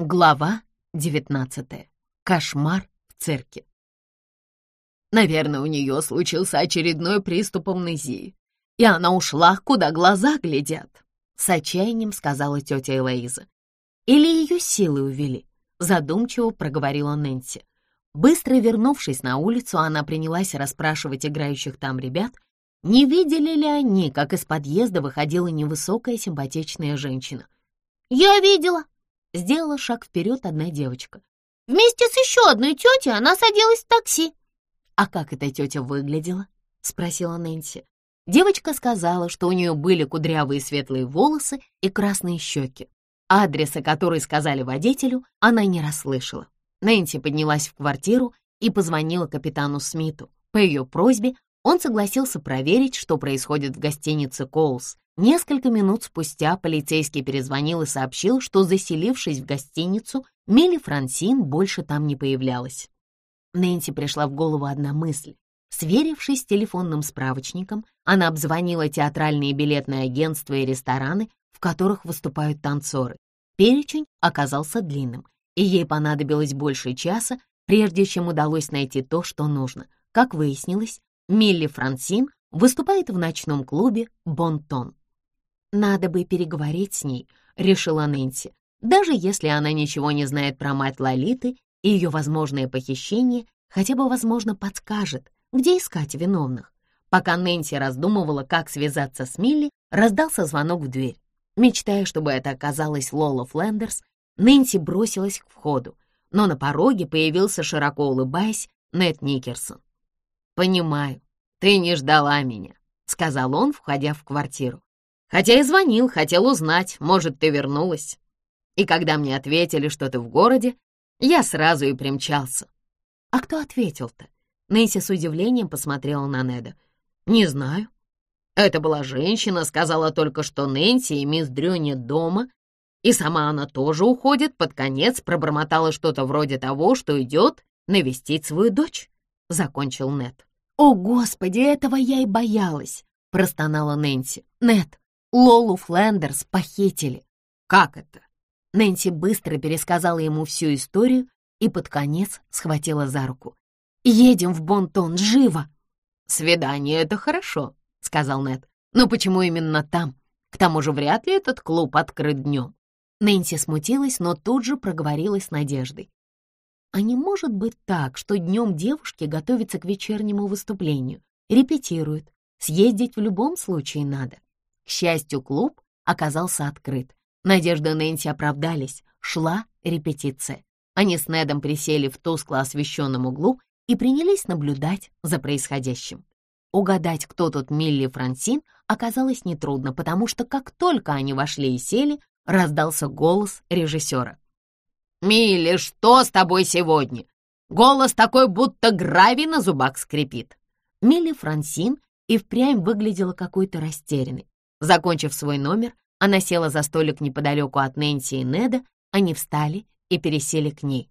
Глава 19. Кошмар в цирке. Наверное, у нее случился очередной приступ амнезии, и она ушла, куда глаза глядят, с отчаянием сказала тетя Элоиза. Или ее силы увели, задумчиво проговорила Нэнси. Быстро вернувшись на улицу, она принялась расспрашивать играющих там ребят, не видели ли они, как из подъезда выходила невысокая симпатичная женщина. «Я видела», Сделала шаг вперед одна девочка. «Вместе с еще одной тетей она садилась в такси». «А как эта тетя выглядела?» — спросила Нэнси. Девочка сказала, что у нее были кудрявые светлые волосы и красные щеки. Адреса, который сказали водителю, она не расслышала. Нэнси поднялась в квартиру и позвонила капитану Смиту. По ее просьбе он согласился проверить, что происходит в гостинице «Коулс», Несколько минут спустя полицейский перезвонил и сообщил, что, заселившись в гостиницу, Милли Франсин больше там не появлялась. Нэнси пришла в голову одна мысль. Сверившись с телефонным справочником, она обзвонила театральные билетные агентства и рестораны, в которых выступают танцоры. Перечень оказался длинным, и ей понадобилось больше часа, прежде чем удалось найти то, что нужно. Как выяснилось, Милли Франсин выступает в ночном клубе «Бонтон». «Надо бы переговорить с ней», — решила Нэнси. Даже если она ничего не знает про мать Лолиты и ее возможное похищение, хотя бы, возможно, подскажет, где искать виновных. Пока Нэнси раздумывала, как связаться с Милли, раздался звонок в дверь. Мечтая, чтобы это оказалась Лола Флендерс, Нэнси бросилась к входу, но на пороге появился, широко улыбаясь, Нед Никерсон. «Понимаю, ты не ждала меня», — сказал он, входя в квартиру. Хотя и звонил, хотел узнать, может, ты вернулась. И когда мне ответили, что ты в городе, я сразу и примчался. А кто ответил-то? Нэнси с удивлением посмотрела на Неда. Не знаю. Это была женщина, сказала только, что Нэнси и мисс Дрю нет дома, и сама она тоже уходит, под конец пробормотала что-то вроде того, что идет навестить свою дочь, — закончил Нед. «О, Господи, этого я и боялась!» — простонала Нэнси. «Нед, Лолу Флендерс похитили. Как это? Нэнси быстро пересказала ему всю историю и под конец схватила за руку. «Едем в Бонтон, живо!» «Свидание — это хорошо», — сказал Нед. «Но почему именно там? К тому же вряд ли этот клуб открыт днем». Нэнси смутилась, но тут же проговорилась с надеждой. «А не может быть так, что днем девушки готовятся к вечернему выступлению, репетируют, съездить в любом случае надо?» К счастью, клуб оказался открыт. Надежды Нэнси оправдались, шла репетиция. Они с Недом присели в тускло освещенном углу и принялись наблюдать за происходящим. Угадать, кто тут Милли Франсин, оказалось нетрудно, потому что как только они вошли и сели, раздался голос режиссера. «Милли, что с тобой сегодня? Голос такой, будто гравий на зубах скрипит». Милли Франсин и впрямь выглядела какой-то растерянной. Закончив свой номер, она села за столик неподалеку от Нэнси и Неда, они встали и пересели к ней.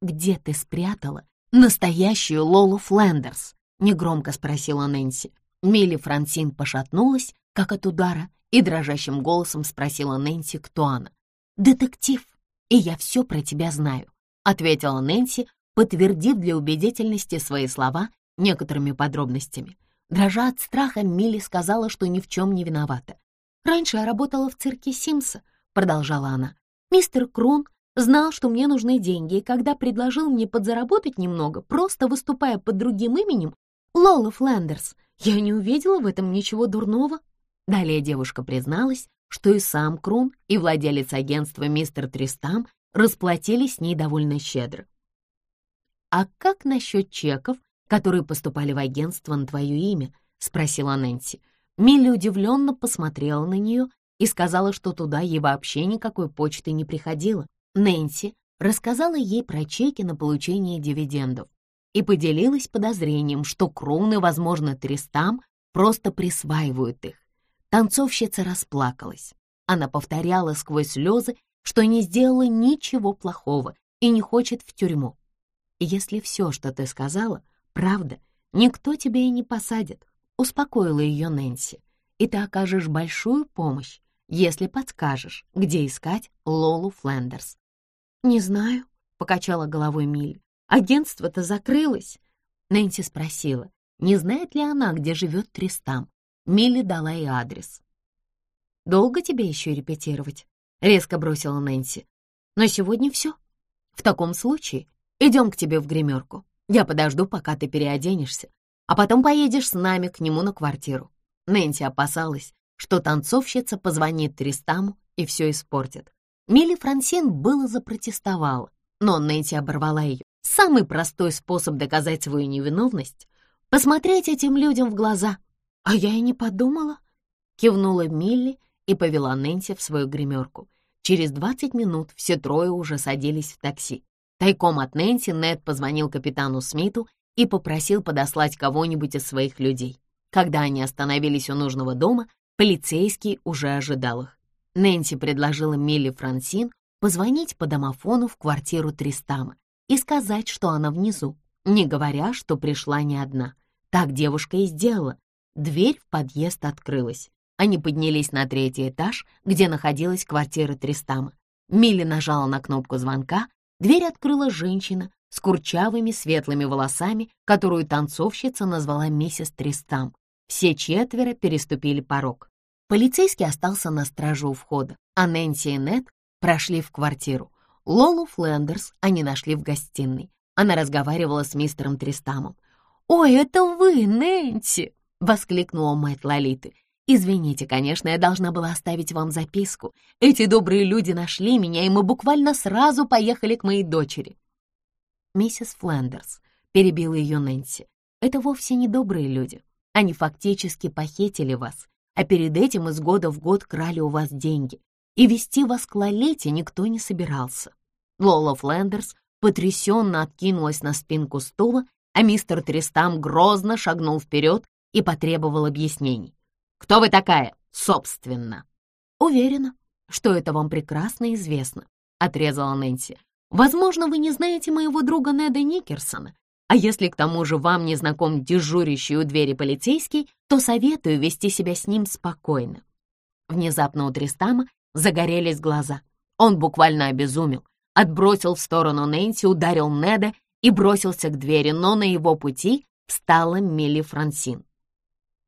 «Где ты спрятала настоящую Лолу Флендерс?» — негромко спросила Нэнси. Милли Франсин пошатнулась, как от удара, и дрожащим голосом спросила Нэнси, кто она. «Детектив, и я все про тебя знаю», — ответила Нэнси, подтвердив для убедительности свои слова некоторыми подробностями. Дрожа от страха, Милли сказала, что ни в чем не виновата. «Раньше я работала в цирке Симса», — продолжала она. «Мистер Крун знал, что мне нужны деньги, и когда предложил мне подзаработать немного, просто выступая под другим именем, Лола Флендерс, я не увидела в этом ничего дурного». Далее девушка призналась, что и сам Крун, и владелец агентства мистер Тристам расплатились с ней довольно щедро. «А как насчет чеков, которые поступали в агентство на твое имя?» — спросила Нэнси. Милли удивленно посмотрела на нее и сказала, что туда ей вообще никакой почты не приходило. Нэнси рассказала ей про чеки на получение дивидендов и поделилась подозрением, что кроны, возможно, Тристам просто присваивают их. Танцовщица расплакалась. Она повторяла сквозь слезы, что не сделала ничего плохого и не хочет в тюрьму. Если все, что ты сказала, Правда, никто тебя и не посадит, успокоила ее Нэнси. И ты окажешь большую помощь, если подскажешь, где искать Лолу Флендерс. «Не знаю», — покачала головой Милли. «Агентство-то закрылось». Нэнси спросила, не знает ли она, где живет Тристам. Милли дала ей адрес. «Долго тебе еще репетировать?» — резко бросила Нэнси. «На сегодня все. В таком случае идем к тебе в гримерку. Я подожду, пока ты переоденешься, а потом поедешь с нами к нему на квартиру». Нэнси опасалась, что танцовщица позвонит Тристаму и все испортит. Милли Франсин было запротестовала, но Нэнси оборвала ее. Самый простой способ доказать свою невиновность — посмотреть этим людям в глаза. А я и не подумала. Кивнула Милли и повела Нэнси в свою гримерку. Через 20 минут все трое уже садились в такси. Тайком от Нэнси Нед позвонил капитану Смиту и попросил подослать кого-нибудь из своих людей. Когда они остановились у нужного дома, полицейский уже ожидал их. Нэнси предложила Милли Франсин позвонить по домофону в квартиру Тристама и сказать, что она внизу, не говоря, что пришла не одна. Так девушка и сделала. Дверь в подъезд открылась. Они поднялись на третий этаж, где находилась квартира Тристама. Милли нажала на кнопку звонка, дверь открыла женщина с курчавыми светлыми волосами, которую танцовщица назвала миссис Тристам. Все четверо переступили порог. Полицейский остался на страже у входа, а Нэнси и Нед прошли в квартиру. Лолу Флендерс они нашли в гостиной. Она разговаривала с мистером Тристамом. «Ой, это вы, Нэнси!» — воскликнула мать Лолиты. «Извините, конечно, я должна была оставить вам записку. Эти добрые люди нашли меня, и мы буквально сразу поехали к моей дочери». Миссис Флендерс перебила ее Нэнси. «Это вовсе не добрые люди. Они фактически похитили вас а перед этим из года в год крали у вас деньги, и вести вас к Лолете никто не собирался. Лола Флендерс потрясенно откинулась на спинку стула, а мистер Тристам грозно шагнул вперед и потребовал объяснений. «Кто вы такая, собственно?» «Уверена, что это вам прекрасно известно», — отрезала Нэнси. «Возможно, вы не знаете моего друга Неда Никерсона, а если к тому же вам не знаком дежурящий у двери полицейский, то советую вести себя с ним спокойно. Внезапно у Тристама загорелись глаза. Он буквально обезумел, отбросил в сторону Нэнси, ударил Неда и бросился к двери, но на его пути встала Милли Франсин.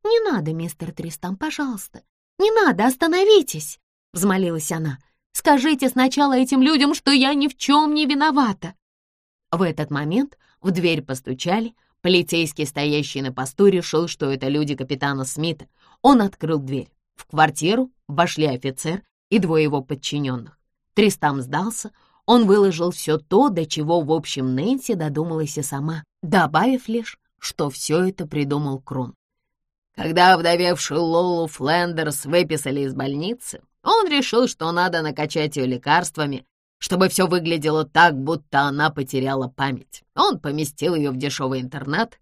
«Не надо, мистер Тристам, пожалуйста, не надо, остановитесь!» — взмолилась она. «Скажите сначала этим людям, что я ни в чем не виновата!» В этот момент в дверь постучали. Полицейский, стоящий на посту, решил, что это люди капитана Смита. Он открыл дверь. В квартиру вошли офицер и двое его подчиненных. Тристам сдался. Он выложил все то, до чего, в общем, Нэнси додумалась и сама, добавив лишь, что все это придумал Крон. Когда вдовевшую Лолу Флендерс выписали из больницы, он решил, что надо накачать ее лекарствами чтобы все выглядело так, будто она потеряла память. Он поместил ее в дешевый интернат,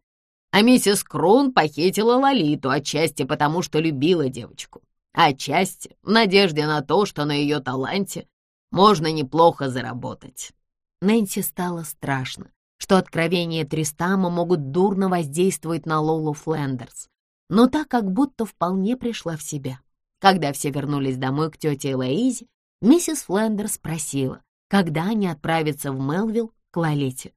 а миссис Крун похитила Лолиту отчасти потому, что любила девочку, а отчасти в надежде на то, что на ее таланте можно неплохо заработать. Нэнси стало страшно, что откровения Тристама могут дурно воздействовать на Лолу Флендерс, но так как будто вполне пришла в себя. Когда все вернулись домой к тете Элоизе, миссис Флендерс спросила, когда они отправятся в Мелвилл к Лолите.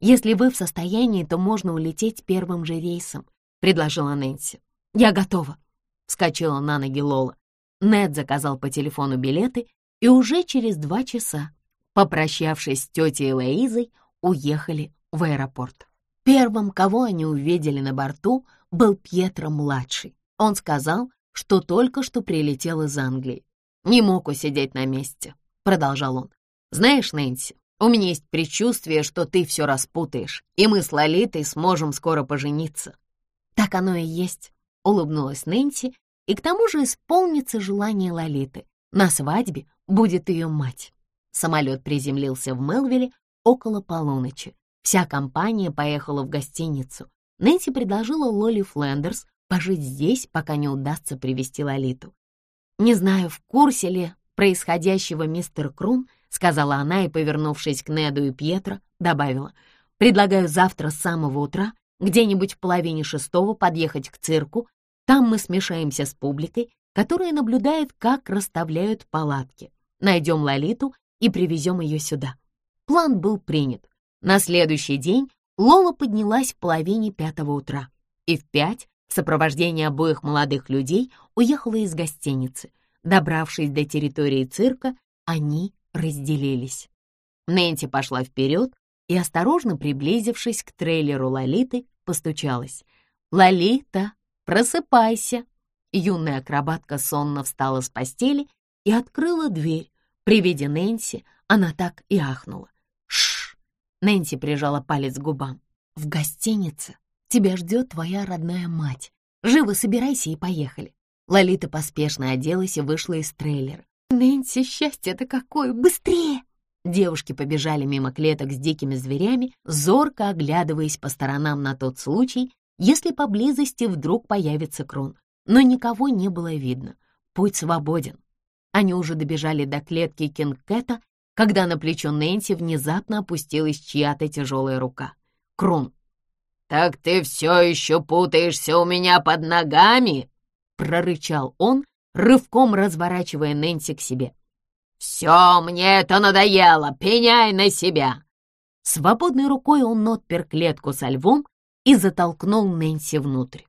«Если вы в состоянии, то можно улететь первым же рейсом», — предложила Нэнси. «Я готова», — вскочила на ноги Лола. Нед заказал по телефону билеты, и уже через два часа, попрощавшись с тетей Лоизой, уехали в аэропорт. Первым, кого они увидели на борту, был Пьетро-младший. Он сказал, что только что прилетел из Англии. «Не мог усидеть на месте», — продолжал он. Знаешь, Нэнси, у меня есть предчувствие, что ты все распутаешь, и мы с Лолитой сможем скоро пожениться». «Так оно и есть», — улыбнулась Нэнси, и к тому же исполнится желание Лолиты. На свадьбе будет ее мать. Самолет приземлился в Мелвиле около полуночи. Вся компания поехала в гостиницу. Нэнси предложила Лоли Флендерс пожить здесь, пока не удастся привести Лолиту. Не знаю, в курсе ли происходящего мистер Крун, сказала она и, повернувшись к Неду и Пьетро, добавила, «Предлагаю завтра с самого утра, где-нибудь в половине шестого, подъехать к цирку. Там мы смешаемся с публикой, которая наблюдает, как расставляют палатки. Найдем Лолиту и привезем ее сюда. План был принят. На следующий день Лола поднялась в половине пятого утра и в пять в сопровождении обоих молодых людей уехала из гостиницы. Добравшись до территории цирка, они разделились. Нэнси пошла вперед и, осторожно приблизившись к трейлеру Лолиты, постучалась. «Лолита, просыпайся!» Юная акробатка сонно встала с постели и открыла дверь. При виде Нэнси она так и ахнула. Нэнси прижала палец к губам. «В гостинице тебя ждет твоя родная мать. Живо собирайся и поехали». Лолита поспешно оделась и вышла из трейлера. «Нэнси, счастье-то какое! Быстрее!» Девушки побежали мимо клеток с дикими зверями, зорко оглядываясь по сторонам на тот случай, если поблизости вдруг появится крон. Но никого не было видно. Путь свободен. Они уже добежали до клетки Кингкэта, когда на плечо Нэнси внезапно опустилась чья-то тяжелая рука. Крон. «Так ты все еще путаешься у меня под ногами?» — прорычал он, рывком разворачивая Нэнси к себе. «Все, мне это надоело! Пеняй на себя!» Свободной рукой он отпер клетку со львом и затолкнул Нэнси внутрь.